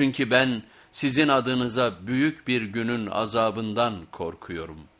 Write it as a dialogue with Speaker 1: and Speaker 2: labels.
Speaker 1: Çünkü ben sizin adınıza büyük bir günün azabından korkuyorum.''